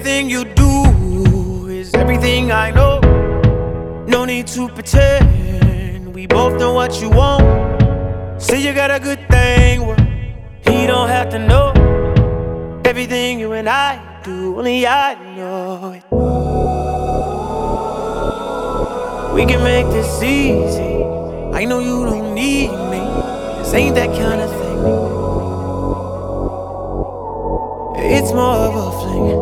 Everything you do is everything I know. No need to pretend. We both know what you want. Say you got a good thing, well, he don't have to know. Everything you and I do, only I know it. We can make this easy. I know you don't need me. This ain't that kind of thing. It's more of a fling.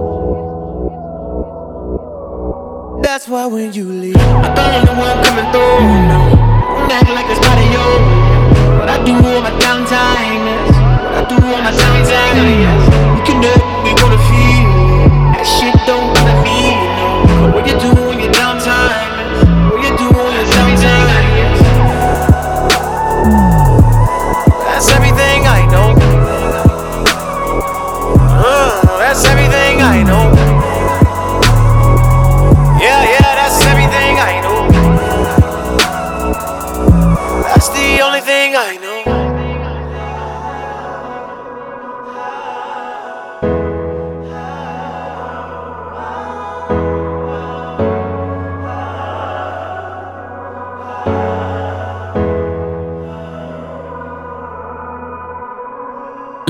That's why when you leave, I don't know the one coming through. Mm. Don't act like it's part of you. What I do on my downtime the only thing I know.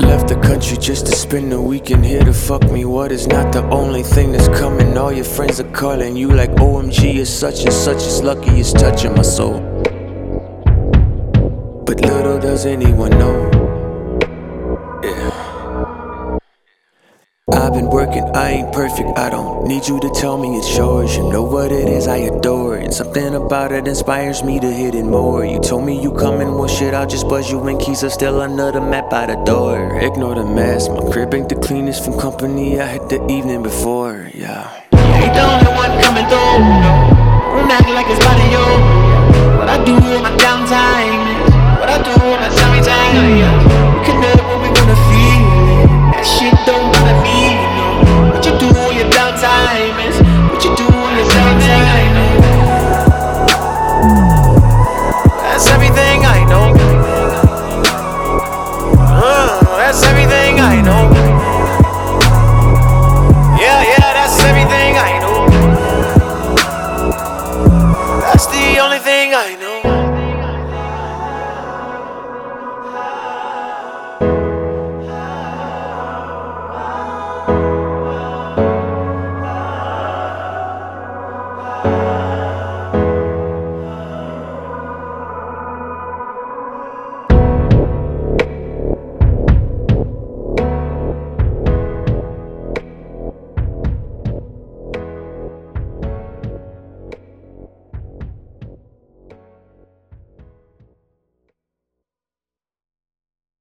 Left the country just to spend the weekend here to fuck me. What is not the only thing that's coming? All your friends are calling you like OMG is such and such. It's lucky it's touching my soul. Does anyone know. Yeah. I've been working, I ain't perfect. I don't need you to tell me it's yours. You know what it is, I adore it. And something about it inspires me to hit it more. You told me you coming, well shit, I'll just buzz you in. Keys are still the map by the door. Ignore the mess, my crib ain't the cleanest from company I had the evening before. Yeah. Ain't the only one coming through. Don't act like it's body you.